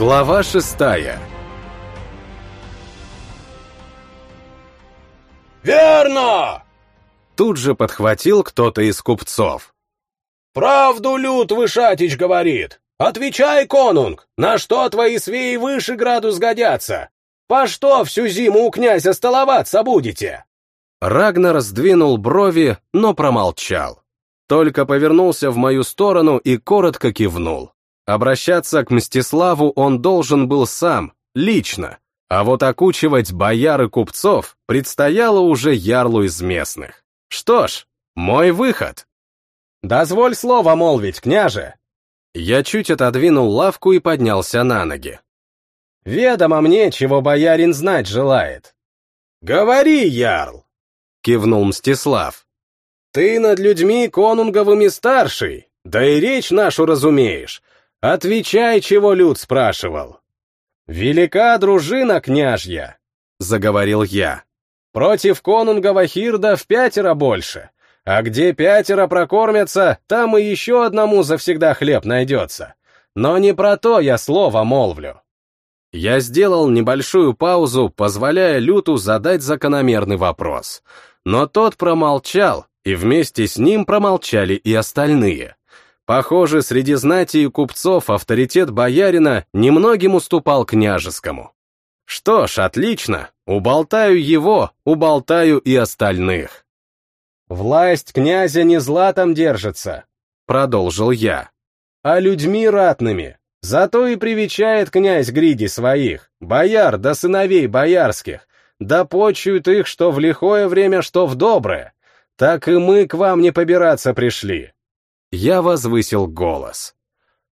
Глава шестая «Верно!» Тут же подхватил кто-то из купцов. «Правду Лют Вышатич говорит! Отвечай, конунг, на что твои свеи выше градус годятся? По что всю зиму у князя столоваться будете?» Рагнар сдвинул брови, но промолчал. Только повернулся в мою сторону и коротко кивнул. Обращаться к Мстиславу он должен был сам, лично, а вот окучивать бояр и купцов предстояло уже ярлу из местных. Что ж, мой выход. «Дозволь слово молвить, княже!» Я чуть отодвинул лавку и поднялся на ноги. «Ведомо мне, чего боярин знать желает». «Говори, ярл!» — кивнул Мстислав. «Ты над людьми конунговыми старший, да и речь нашу разумеешь. Отвечай, чего люд спрашивал». «Велика дружина княжья», — заговорил я. «Против конунгова Хирда в пятеро больше, а где пятеро прокормятся, там и еще одному завсегда хлеб найдется. Но не про то я слово молвлю». Я сделал небольшую паузу, позволяя Люту задать закономерный вопрос. Но тот промолчал, и вместе с ним промолчали и остальные. Похоже, среди знати и купцов авторитет боярина немногим уступал княжескому. Что ж, отлично, уболтаю его, уболтаю и остальных. «Власть князя не златом держится», — продолжил я, — «а людьми ратными. Зато и привечает князь Гриди своих, бояр да сыновей боярских, да почуют их что в лихое время, что в доброе. Так и мы к вам не побираться пришли. Я возвысил голос.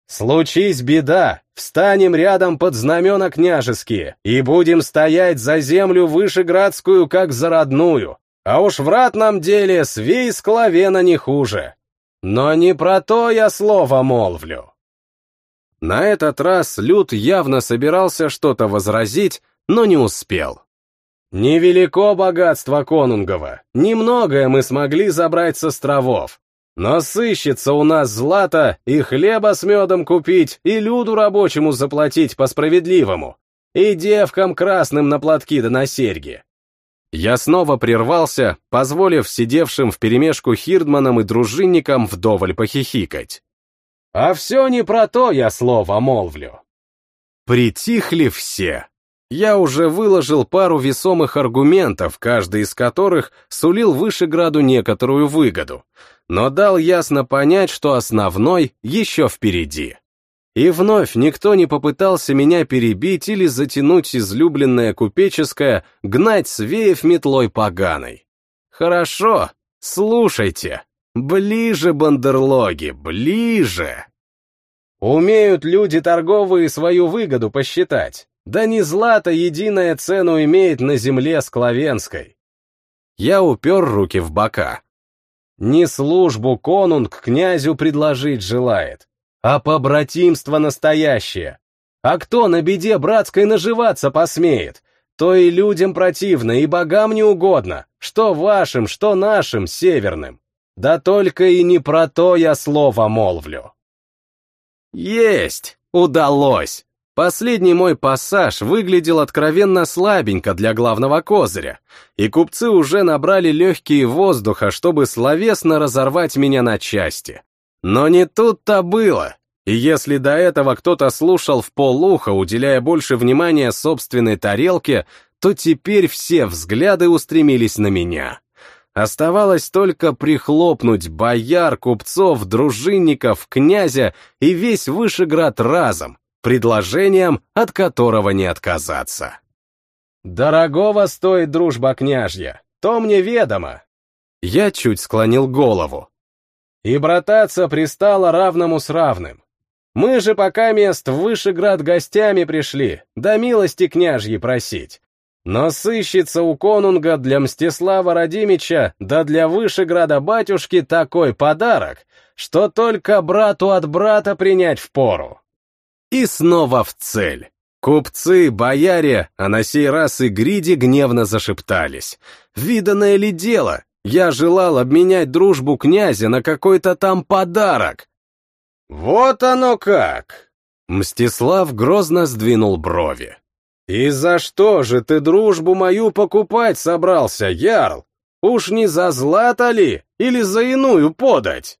«Случись беда, встанем рядом под знамена княжеские и будем стоять за землю вышеградскую, как за родную, а уж в ратном деле свей скловена не хуже. Но не про то я слово молвлю». На этот раз Люд явно собирался что-то возразить, но не успел. «Невелико богатство Конунгова, немногое мы смогли забрать с островов, но сыщется у нас злато и хлеба с медом купить, и люду рабочему заплатить по-справедливому, и девкам красным на платки да на серьги. Я снова прервался, позволив сидевшим вперемешку хирдманам и дружинникам вдоволь похихикать. А все не про то я слово молвлю. Притихли все. Я уже выложил пару весомых аргументов, каждый из которых сулил Вышеграду некоторую выгоду, но дал ясно понять, что основной еще впереди. И вновь никто не попытался меня перебить или затянуть излюбленное купеческое гнать свеев метлой поганой. Хорошо, слушайте. Ближе, бандерлоги, ближе. Умеют люди торговые свою выгоду посчитать. Да не злато единая цену имеет на земле Скловенской. Я упер руки в бока. Не службу конунг князю предложить желает, а побратимство настоящее. А кто на беде братской наживаться посмеет, то и людям противно, и богам не угодно, что вашим, что нашим, северным. Да только и не про то я слово молвлю. Есть! Удалось! Последний мой пассаж выглядел откровенно слабенько для главного козыря, и купцы уже набрали легкие воздуха, чтобы словесно разорвать меня на части. Но не тут-то было. И если до этого кто-то слушал в полуха, уделяя больше внимания собственной тарелке, то теперь все взгляды устремились на меня. Оставалось только прихлопнуть бояр, купцов, дружинников, князя и весь Вышеград разом, предложением, от которого не отказаться. «Дорогого стоит дружба княжья, то мне ведомо». Я чуть склонил голову. «И брататься пристало равному с равным. Мы же пока мест в Вышеград гостями пришли, да милости княжьи просить. Но сыщется у конунга для Мстислава Радимича, да для Вышеграда батюшки такой подарок, что только брату от брата принять впору. И снова в цель. Купцы, бояре, а на сей раз и Гриди гневно зашептались. Виданное ли дело? Я желал обменять дружбу князя на какой-то там подарок. Вот оно как! Мстислав грозно сдвинул брови. «И за что же ты дружбу мою покупать собрался, Ярл? Уж не за злато ли или за иную подать?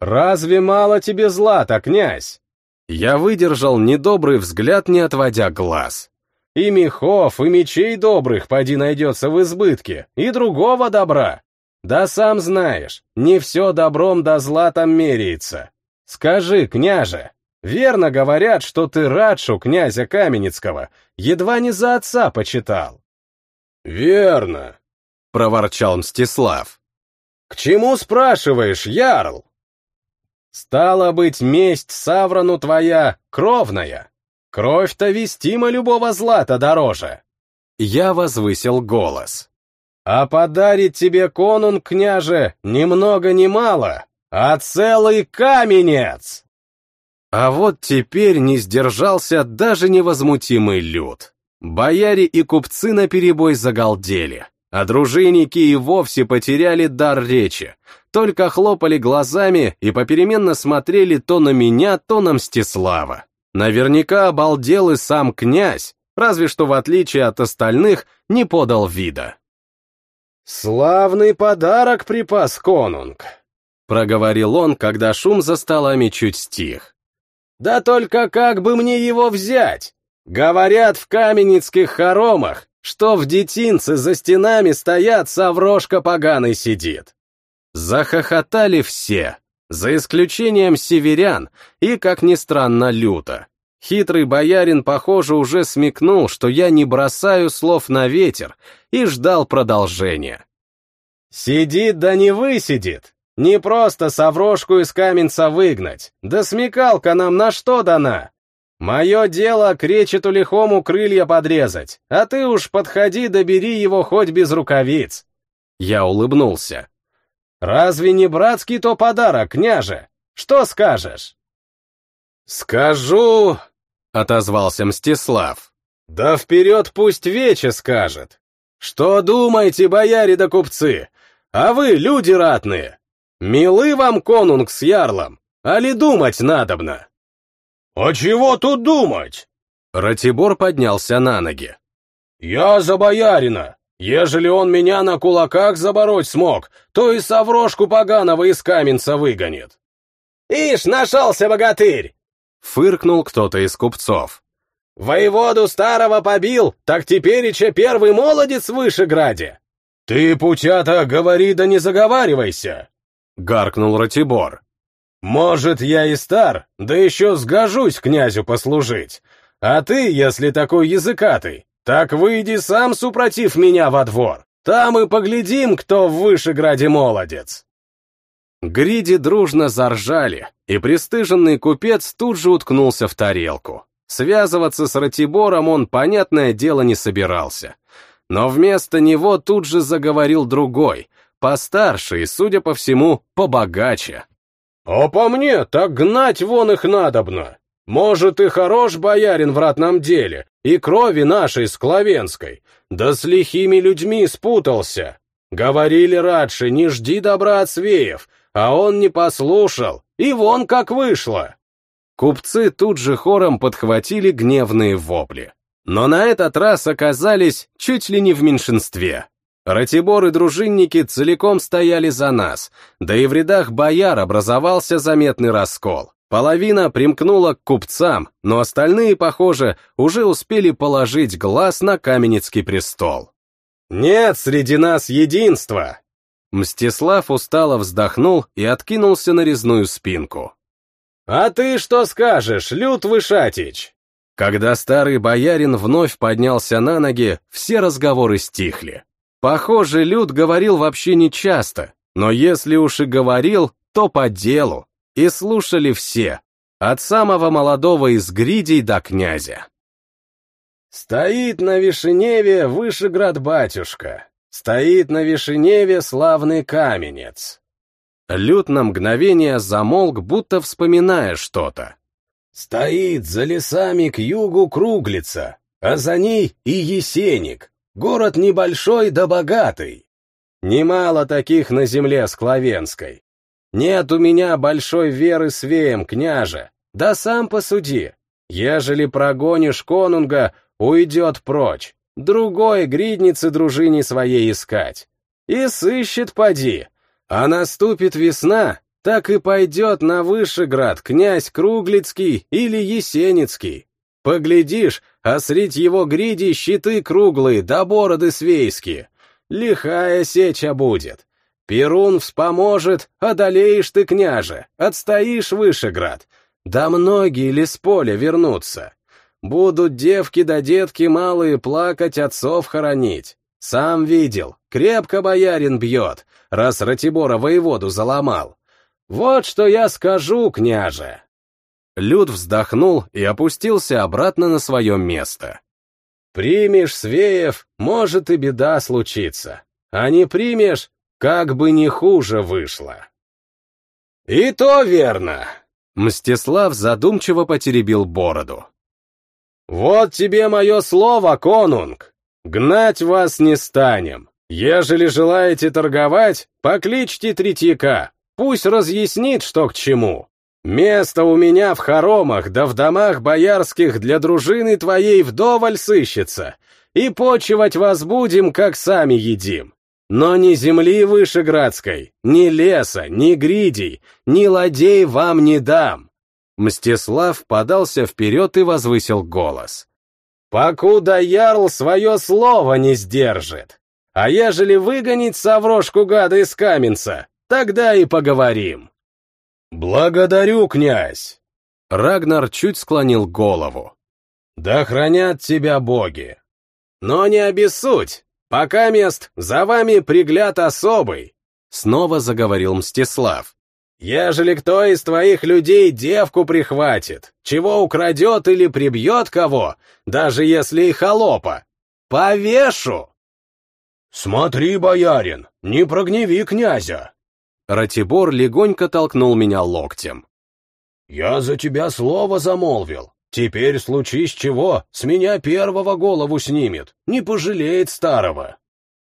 Разве мало тебе злата, князь?» Я выдержал недобрый взгляд, не отводя глаз. «И мехов, и мечей добрых поди найдется в избытке, и другого добра. Да сам знаешь, не все добром да златом меряется. Скажи, княже, верно говорят, что ты Радшу, князя Каменецкого, едва не за отца почитал?» «Верно», — проворчал Мстислав. «К чему спрашиваешь, Ярл?» «Стало быть, месть Саврону твоя кровная. Кровь-то вестима любого злата дороже». Я возвысил голос. «А подарит тебе конун, княже, ни много ни мало, а целый каменец!» А вот теперь не сдержался даже невозмутимый люд. Бояре и купцы наперебой загалдели, а дружинники и вовсе потеряли дар речи, только хлопали глазами и попеременно смотрели то на меня, то на Мстислава. Наверняка обалдел и сам князь, разве что в отличие от остальных не подал вида. «Славный подарок припас конунг», — проговорил он, когда шум за столами чуть стих. «Да только как бы мне его взять? Говорят в каменецких хоромах, что в детинце за стенами стоят соврошка поганый сидит». Захохотали все, за исключением северян и, как ни странно, люто. Хитрый боярин, похоже, уже смекнул, что я не бросаю слов на ветер, и ждал продолжения. «Сидит да не высидит! Не просто соврошку из каменца выгнать, да смекалка нам на что дана? Мое дело кречету лихому крылья подрезать, а ты уж подходи да бери его хоть без рукавиц!» Я улыбнулся. «Разве не братский то подарок, княже? Что скажешь?» «Скажу...» — отозвался Мстислав. «Да вперед пусть Вече скажет. Что думаете, бояре да купцы? А вы, люди ратные, милы вам конунг с ярлом, а ли думать надобно?» «А чего тут думать?» Ратибор поднялся на ноги. «Я за боярина. Ежели он меня на кулаках забороть смог, то и соврошку поганого из каменца выгонит». «Ишь, нашелся богатырь!» Фыркнул кто-то из купцов. «Воеводу старого побил, так теперь еще первый молодец в Вышеграде!» «Ты, путята, говори да не заговаривайся!» Гаркнул Ратибор. «Может, я и стар, да еще сгожусь князю послужить. А ты, если такой языкатый, так выйди сам супротив меня во двор. Там и поглядим, кто в Вышеграде молодец!» Гриди дружно заржали, и пристыженный купец тут же уткнулся в тарелку. Связываться с Ратибором он, понятное дело, не собирался. Но вместо него тут же заговорил другой, постарше и, судя по всему, побогаче. «А по мне, так гнать вон их надобно. Может, и хорош боярин в ратном деле, и крови нашей скловенской, да с лихими людьми спутался. Говорили раньше, не жди добра от свеев, а он не послушал, и вон как вышло. Купцы тут же хором подхватили гневные вопли. Но на этот раз оказались чуть ли не в меньшинстве. Ратибор и дружинники целиком стояли за нас, да и в рядах бояр образовался заметный раскол. Половина примкнула к купцам, но остальные, похоже, уже успели положить глаз на Каменецкий престол. «Нет среди нас единства!» Мстислав устало вздохнул и откинулся на резную спинку. «А ты что скажешь, Люд Вышатич?» Когда старый боярин вновь поднялся на ноги, все разговоры стихли. Похоже, Люд говорил вообще не часто, но если уж и говорил, то по делу, и слушали все, от самого молодого из гридей до князя. «Стоит на Вишеневе Вышеград-батюшка», Стоит на Вишеневе славный каменец. Люд на мгновение замолк, будто вспоминая что-то. Стоит за лесами к югу Круглица, а за ней и Есеник, город небольшой да богатый. Немало таких на земле Скловенской. Нет у меня большой веры свеем, княже, да сам посуди. Ежели прогонишь конунга, уйдет прочь, другой гридницы дружине своей искать. И сыщет поди, а наступит весна, так и пойдет на Вышеград князь Круглицкий или Есеницкий. Поглядишь, а средь его гриди щиты круглые да бороды свейские. Лихая сеча будет. Перун вспоможет, одолеешь ты, княже, отстоишь Вышеград. Да многие ли с поля вернутся? Будут девки да детки малые плакать, отцов хоронить. Сам видел, крепко боярин бьет, раз Ратибора воеводу заломал. Вот что я скажу, княже. Люд вздохнул и опустился обратно на свое место. Примешь Свеев, может и беда случится. А не примешь, как бы не хуже вышло. И то верно. Мстислав задумчиво потеребил бороду. Вот тебе мое слово, конунг. Гнать вас не станем. Ежели желаете торговать, покличьте Третьяка, пусть разъяснит, что к чему. Место у меня в хоромах, да в домах боярских для дружины твоей вдоволь сыщется, и почивать вас будем, как сами едим. Но ни земли Вышеградской, ни леса, ни гридей, ни ладей вам не дам. Мстислав подался вперед и возвысил голос. «Покуда ярл свое слово не сдержит. А ежели выгонить соврошку гада из каменца, тогда и поговорим». «Благодарю, князь!» Рагнар чуть склонил голову. «Да хранят тебя боги! Но не обессудь, пока мест за вами пригляд особый!» Снова заговорил Мстислав. Ежели кто из твоих людей девку прихватит, чего украдет или прибьет кого, даже если и холопа, повешу!» «Смотри, боярин, не прогневи князя!» Ратибор легонько толкнул меня локтем. «Я за тебя слово замолвил. Теперь, случись чего, с меня первого голову снимет, не пожалеет старого».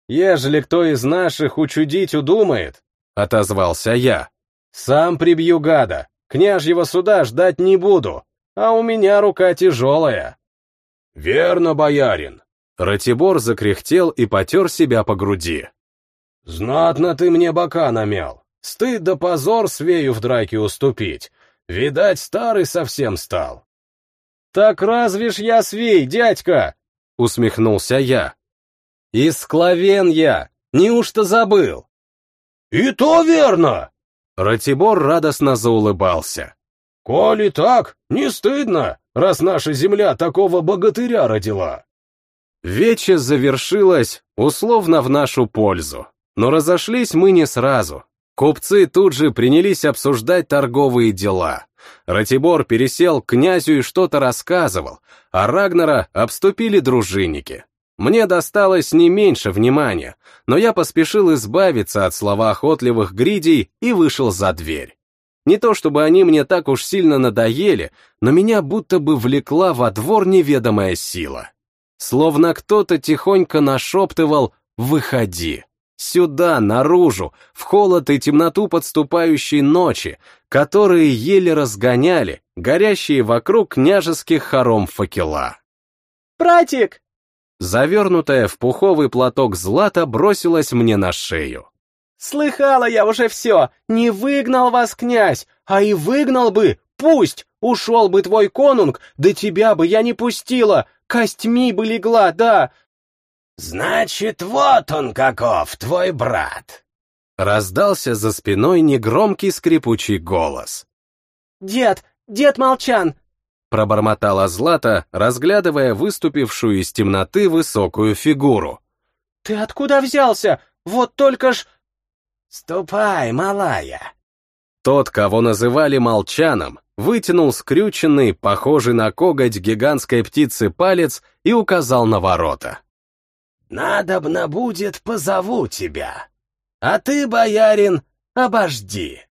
«Ежели кто из наших учудить удумает», — отозвался я, сам прибью гада, княжьего суда ждать не буду, а у меня рука тяжелая. Верно, боярин. Ратибор закряхтел и потер себя по груди. Знатно ты мне бока намял. Стыд да позор свею в драке уступить. Видать, старый совсем стал. Так разве ж я свей, дядька? Усмехнулся я. Из скловен я, неужто забыл? И то верно, Ратибор радостно заулыбался. «Коли так, не стыдно, раз наша земля такого богатыря родила!» Вече завершилось, условно, в нашу пользу. Но разошлись мы не сразу. Купцы тут же принялись обсуждать торговые дела. Ратибор пересел к князю и что-то рассказывал, а Рагнера обступили дружинники. Мне досталось не меньше внимания, но я поспешил избавиться от словоохотливых гридей и вышел за дверь. Не то чтобы они мне так уж сильно надоели, но меня будто бы влекла во двор неведомая сила. Словно кто-то тихонько нашептывал «Выходи! Сюда, наружу, в холод и темноту подступающей ночи, которые еле разгоняли горящие вокруг княжеских хором факела». «Братик, Завернутая в пуховый платок Злата бросилась мне на шею. «Слыхала я уже все! Не выгнал вас князь, а и выгнал бы, пусть! Ушел бы твой конунг, да тебя бы я не пустила! Костьми бы легла, да!» «Значит, вот он каков, твой брат!» Раздался за спиной негромкий скрипучий голос. «Дед, дед Молчан, пробормотала Злата, разглядывая выступившую из темноты высокую фигуру. «Ты откуда взялся? Вот только ж...» «Ступай, малая!» Тот, кого называли молчаном, вытянул скрюченный, похожий на коготь гигантской птицы палец и указал на ворота. «Надобно будет, позову тебя. А ты, боярин, обожди!»